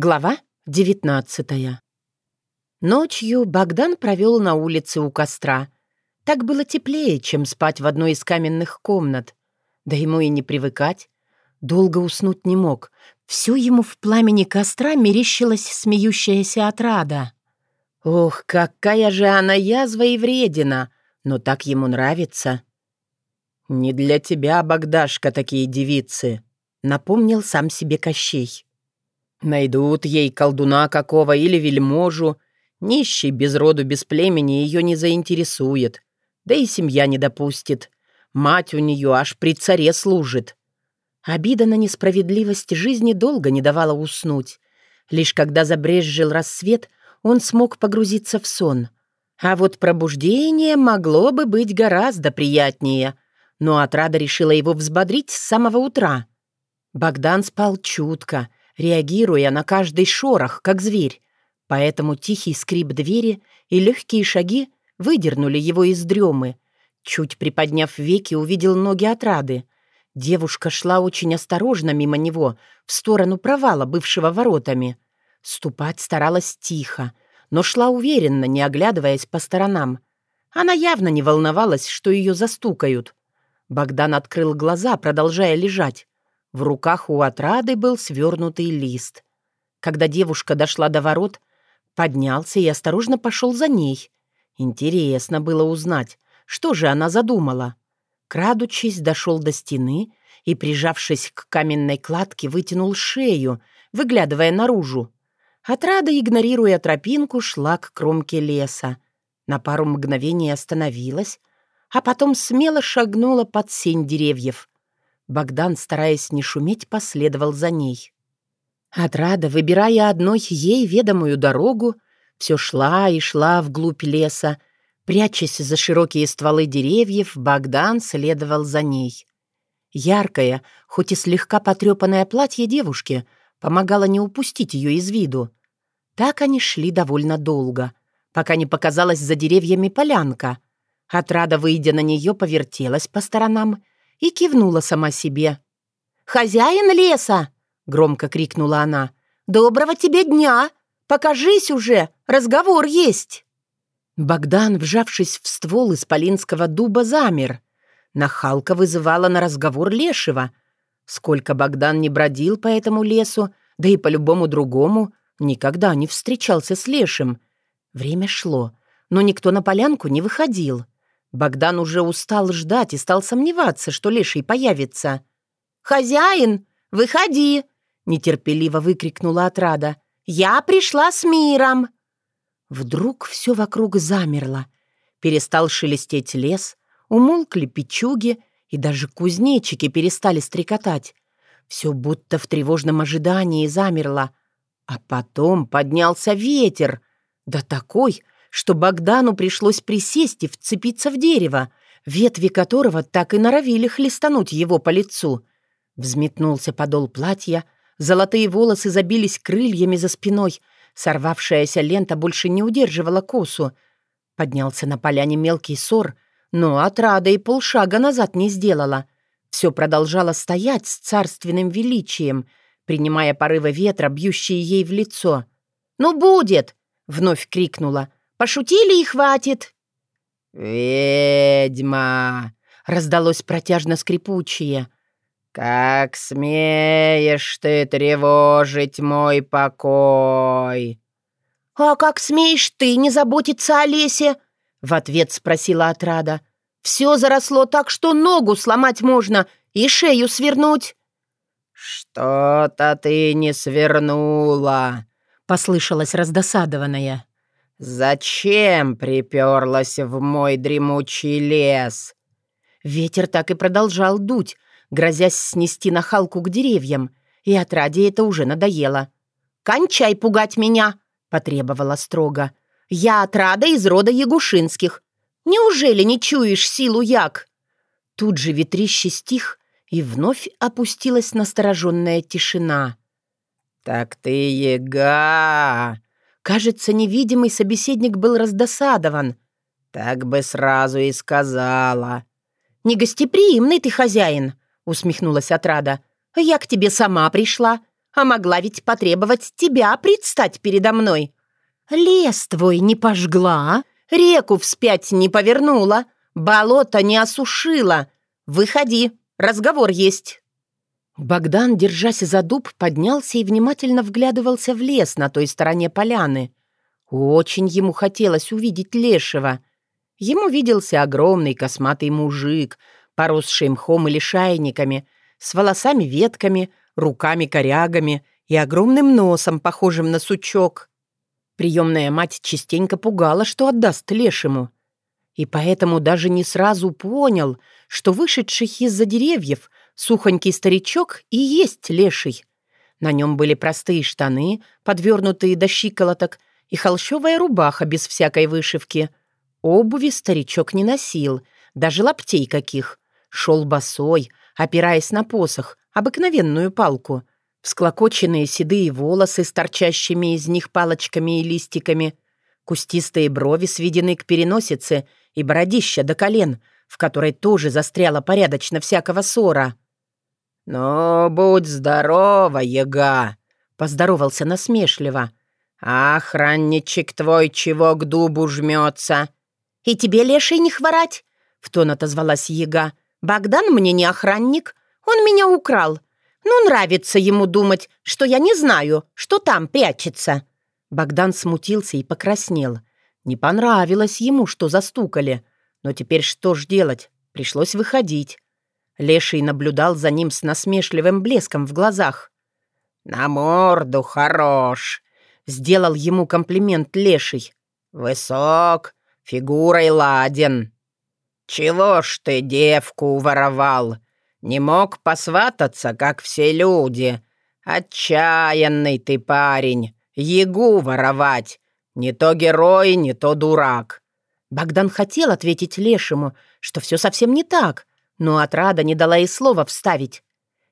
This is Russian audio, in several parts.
Глава девятнадцатая. Ночью Богдан провел на улице у костра. Так было теплее, чем спать в одной из каменных комнат. Да ему и не привыкать. Долго уснуть не мог. Всю ему в пламени костра мерещилась смеющаяся отрада. Ох, какая же она язва и вредина! Но так ему нравится. «Не для тебя, Богдашка, такие девицы», — напомнил сам себе Кощей. Найдут ей колдуна какого или вельможу. Нищий, без роду, без племени ее не заинтересует. Да и семья не допустит. Мать у нее аж при царе служит. Обида на несправедливость жизни долго не давала уснуть. Лишь когда забрезжил рассвет, он смог погрузиться в сон. А вот пробуждение могло бы быть гораздо приятнее. Но отрада решила его взбодрить с самого утра. Богдан спал чутко — реагируя на каждый шорох, как зверь. Поэтому тихий скрип двери и легкие шаги выдернули его из дремы. Чуть приподняв веки, увидел ноги отрады. Девушка шла очень осторожно мимо него, в сторону провала, бывшего воротами. Ступать старалась тихо, но шла уверенно, не оглядываясь по сторонам. Она явно не волновалась, что ее застукают. Богдан открыл глаза, продолжая лежать. В руках у отрады был свернутый лист. Когда девушка дошла до ворот, поднялся и осторожно пошел за ней. Интересно было узнать, что же она задумала. Крадучись, дошел до стены и, прижавшись к каменной кладке, вытянул шею, выглядывая наружу. Отрада, игнорируя тропинку, шла к кромке леса. На пару мгновений остановилась, а потом смело шагнула под сень деревьев. Богдан, стараясь не шуметь, последовал за ней. Отрада, выбирая одной ей ведомую дорогу, все шла и шла вглубь леса. Прячась за широкие стволы деревьев, Богдан следовал за ней. Яркое, хоть и слегка потрепанное платье девушки помогало не упустить ее из виду. Так они шли довольно долго, пока не показалась за деревьями полянка. Отрада, выйдя на нее, повертелась по сторонам и кивнула сама себе. «Хозяин леса!» — громко крикнула она. «Доброго тебе дня! Покажись уже, разговор есть!» Богдан, вжавшись в ствол исполинского дуба, замер. Нахалка вызывала на разговор лешего. Сколько Богдан не бродил по этому лесу, да и по любому другому, никогда не встречался с лешим. Время шло, но никто на полянку не выходил. Богдан уже устал ждать и стал сомневаться, что леший появится. «Хозяин, выходи!» — нетерпеливо выкрикнула отрада. «Я пришла с миром!» Вдруг все вокруг замерло. Перестал шелестеть лес, умолкли печуги, и даже кузнечики перестали стрекотать. Все будто в тревожном ожидании замерло. А потом поднялся ветер, да такой, что Богдану пришлось присесть и вцепиться в дерево, ветви которого так и норовили хлестануть его по лицу. Взметнулся подол платья, золотые волосы забились крыльями за спиной, сорвавшаяся лента больше не удерживала косу. Поднялся на поляне мелкий сор, но отрада и полшага назад не сделала. Все продолжало стоять с царственным величием, принимая порывы ветра, бьющие ей в лицо. «Ну, будет!» — вновь крикнула — Пошутили и хватит». «Ведьма!» — раздалось протяжно скрипучее. «Как смеешь ты тревожить мой покой?» «А как смеешь ты не заботиться о лесе?» — в ответ спросила отрада. «Все заросло так, что ногу сломать можно и шею свернуть». «Что-то ты не свернула», — послышалась раздосадованная. «Зачем приперлась в мой дремучий лес?» Ветер так и продолжал дуть, грозясь снести нахалку к деревьям, и отраде это уже надоело. «Кончай пугать меня!» — потребовала строго. «Я отрада из рода Ягушинских. Неужели не чуешь силу як?» Тут же ветрище стих, и вновь опустилась настороженная тишина. «Так ты яга!» Кажется, невидимый собеседник был раздосадован. «Так бы сразу и сказала». «Негостеприимный ты хозяин», — усмехнулась отрада. «Я к тебе сама пришла. а могла ведь потребовать тебя предстать передо мной. Лес твой не пожгла, реку вспять не повернула, болото не осушила. Выходи, разговор есть». Богдан, держась за дуб, поднялся и внимательно вглядывался в лес на той стороне поляны. Очень ему хотелось увидеть Лешего. Ему виделся огромный косматый мужик, поросший мхом или шайниками, с волосами-ветками, руками-корягами и огромным носом, похожим на сучок. Приемная мать частенько пугала, что отдаст Лешему. И поэтому даже не сразу понял, что вышедший из-за деревьев сухонький старичок и есть леший. На нем были простые штаны, подвернутые до щиколоток, и холщовая рубаха без всякой вышивки. Обуви старичок не носил, даже лаптей каких. Шел босой, опираясь на посох, обыкновенную палку. Всклокоченные седые волосы с торчащими из них палочками и листиками, кустистые брови сведены к переносице и бородища до колен, в которой тоже застряла порядочно всякого ссора. «Ну, будь здорова, яга!» — поздоровался насмешливо. «Охранничек твой чего к дубу жмется?» «И тебе, леший, не хворать?» — в тон отозвалась яга. «Богдан мне не охранник, он меня украл. Ну, нравится ему думать, что я не знаю, что там прячется». Богдан смутился и покраснел. Не понравилось ему, что застукали. Но теперь что ж делать? Пришлось выходить. Леший наблюдал за ним с насмешливым блеском в глазах. «На морду хорош!» — сделал ему комплимент Леший. «Высок, фигурой ладен. Чего ж ты девку воровал? Не мог посвататься, как все люди. Отчаянный ты парень, ягу воровать. Не то герой, не то дурак». Богдан хотел ответить Лешему, что все совсем не так, но отрада не дала и слова вставить.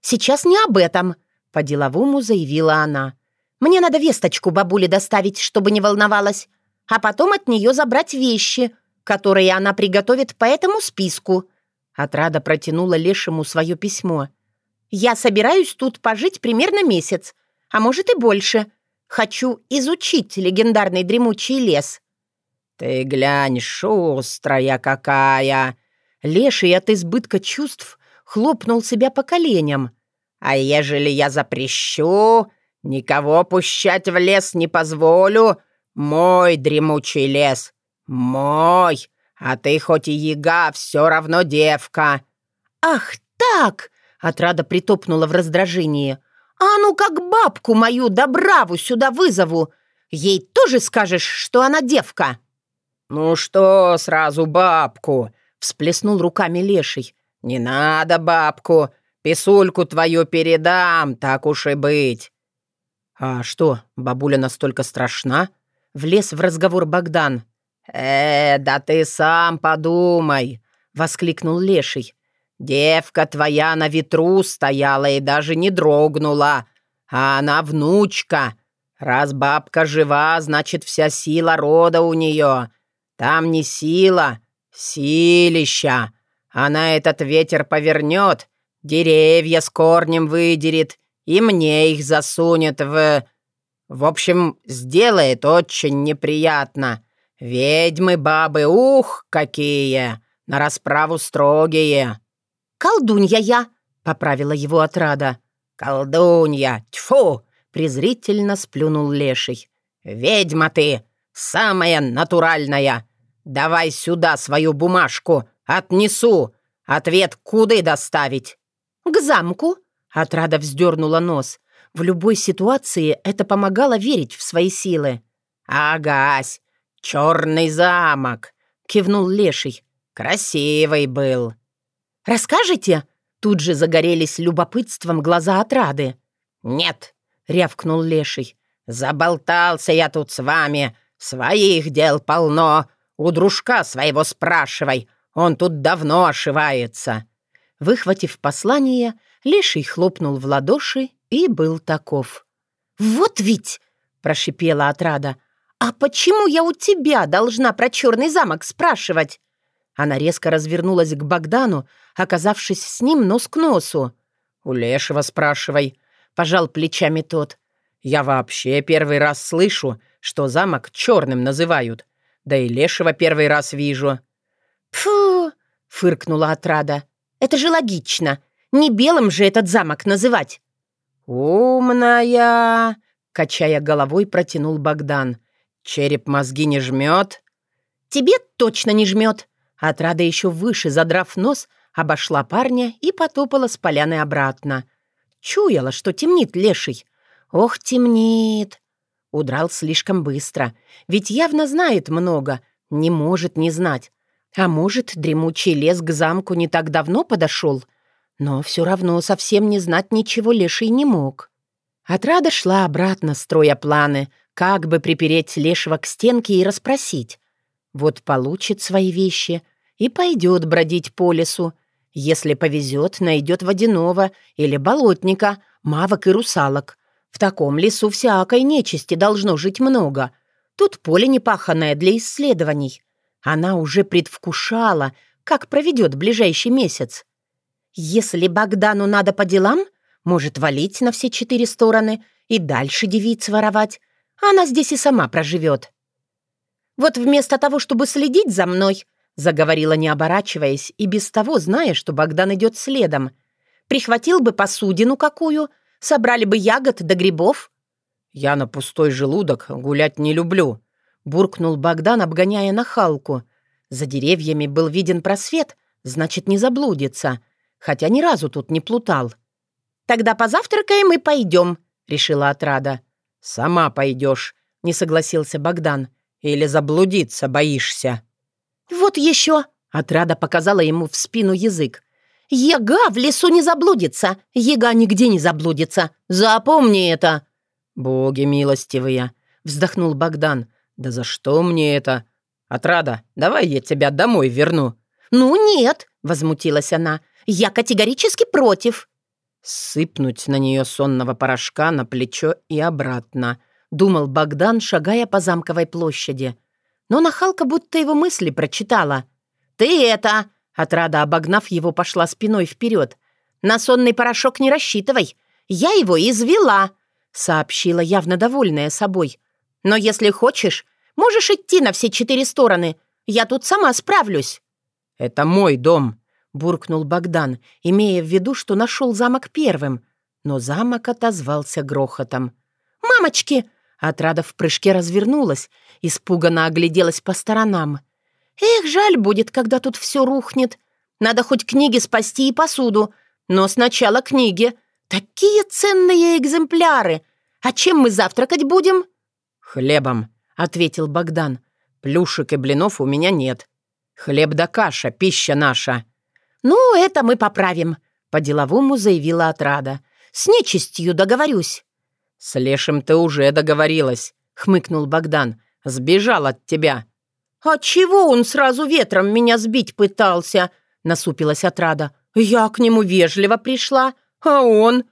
«Сейчас не об этом», — по-деловому заявила она. «Мне надо весточку бабуле доставить, чтобы не волновалась, а потом от нее забрать вещи, которые она приготовит по этому списку». Отрада протянула Лешему свое письмо. «Я собираюсь тут пожить примерно месяц, а может и больше. Хочу изучить легендарный дремучий лес». «Ты глянь, шустрая какая!» Леший от избытка чувств хлопнул себя по коленям. «А ежели я запрещу, никого пущать в лес не позволю, мой дремучий лес, мой, а ты хоть и яга, все равно девка». «Ах так!» — отрада притопнула в раздражении. «А ну как бабку мою Добраву сюда вызову! Ей тоже скажешь, что она девка!» «Ну что сразу бабку?» — всплеснул руками леший. «Не надо бабку! Писульку твою передам, так уж и быть!» «А что, бабуля настолько страшна?» — влез в разговор Богдан. «Э, да ты сам подумай!» — воскликнул леший. «Девка твоя на ветру стояла и даже не дрогнула, а она внучка. Раз бабка жива, значит, вся сила рода у нее. Там не сила, «Силища! Она этот ветер повернет, деревья с корнем выдерет и мне их засунет в... В общем, сделает очень неприятно. Ведьмы, бабы, ух, какие! На расправу строгие!» «Колдунья я!» — поправила его отрада. «Колдунья! Тьфу!» — презрительно сплюнул леший. «Ведьма ты! Самая натуральная! «Давай сюда свою бумажку! Отнесу! Ответ куды доставить?» «К замку!» — отрада вздернула нос. В любой ситуации это помогало верить в свои силы. «Агась! Черный замок!» — кивнул Леший. «Красивый был!» «Расскажете?» Тут же загорелись любопытством глаза отрады. «Нет!» — рявкнул Леший. «Заболтался я тут с вами. Своих дел полно. У дружка своего спрашивай, он тут давно ошивается». Выхватив послание, Леший хлопнул в ладоши и был таков. «Вот ведь!» — прошипела отрада. «А почему я у тебя должна про черный замок спрашивать?» Она резко развернулась к Богдану, оказавшись с ним нос к носу. «У Лешего спрашивай», — пожал плечами тот. «Я вообще первый раз слышу, что замок черным называют. Да и лешего первый раз вижу». «Фу!» — фыркнула отрада. «Это же логично. Не белым же этот замок называть». «Умная!» — качая головой, протянул Богдан. «Череп мозги не жмет?» «Тебе точно не жмет!» Отрада еще выше, задрав нос, обошла парня и потопала с поляны обратно. Чуяла, что темнит леший. Ох, темнит. Удрал слишком быстро, ведь явно знает много, не может не знать. А может, дремучий лес к замку не так давно подошел? Но все равно совсем не знать ничего леший не мог. Отрада шла обратно, строя планы, как бы припереть лешего к стенке и расспросить. Вот получит свои вещи и пойдет бродить по лесу. Если повезет, найдет водяного или болотника, мавок и русалок. В таком лесу всякой нечисти должно жить много. Тут поле непаханное для исследований. Она уже предвкушала, как проведет ближайший месяц. Если Богдану надо по делам, может валить на все четыре стороны и дальше девиц воровать. Она здесь и сама проживет. Вот вместо того, чтобы следить за мной, заговорила, не оборачиваясь, и без того зная, что Богдан идет следом. Прихватил бы посудину какую, собрали бы ягод до грибов. «Я на пустой желудок гулять не люблю», — буркнул Богдан, обгоняя нахалку. За деревьями был виден просвет, значит, не заблудится, хотя ни разу тут не плутал. «Тогда позавтракаем и пойдем», — решила отрада. «Сама пойдешь», — не согласился Богдан. «Или заблудиться боишься?» «Вот еще!» — отрада показала ему в спину язык. «Ега в лесу не заблудится! Ега нигде не заблудится! Запомни это!» «Боги милостивые!» — вздохнул Богдан. «Да за что мне это? Отрада, давай я тебя домой верну». «Ну нет!» — возмутилась она. «Я категорически против!» Сыпнуть на нее сонного порошка на плечо и обратно, думал Богдан, шагая по замковой площади но нахалка будто его мысли прочитала. «Ты это!» — отрада, обогнав его, пошла спиной вперед. «На сонный порошок не рассчитывай. Я его извела!» — сообщила, явно довольная собой. «Но если хочешь, можешь идти на все четыре стороны. Я тут сама справлюсь». «Это мой дом», — буркнул Богдан, имея в виду, что нашел замок первым. Но замок отозвался грохотом. «Мамочки!» Отрада в прыжке развернулась, испуганно огляделась по сторонам. «Эх, жаль будет, когда тут все рухнет. Надо хоть книги спасти и посуду. Но сначала книги. Такие ценные экземпляры. А чем мы завтракать будем?» «Хлебом», — ответил Богдан. «Плюшек и блинов у меня нет. Хлеб да каша, пища наша». «Ну, это мы поправим», — по-деловому заявила отрада. «С нечистью договорюсь». «С Лешим ты уже договорилась», — хмыкнул Богдан. «Сбежал от тебя». «А чего он сразу ветром меня сбить пытался?» — насупилась отрада. «Я к нему вежливо пришла, а он...»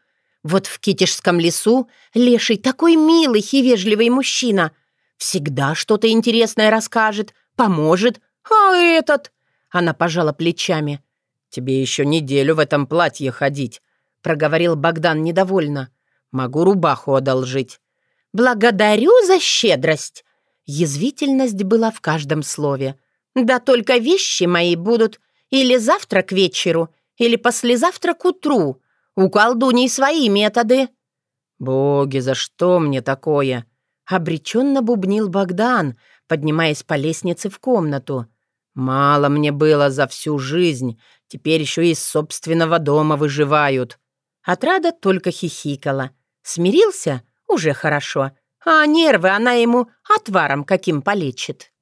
«Вот в Китежском лесу Леший такой милый и вежливый мужчина. Всегда что-то интересное расскажет, поможет. А этот...» Она пожала плечами. «Тебе еще неделю в этом платье ходить», — проговорил Богдан недовольно. Могу рубаху одолжить». «Благодарю за щедрость!» Язвительность была в каждом слове. «Да только вещи мои будут или завтра к вечеру, или послезавтра к утру. У колдуней свои методы». «Боги, за что мне такое?» Обреченно бубнил Богдан, поднимаясь по лестнице в комнату. «Мало мне было за всю жизнь, теперь еще из собственного дома выживают». Отрада только хихикала. Смирился? Уже хорошо. А нервы она ему отваром каким полечит.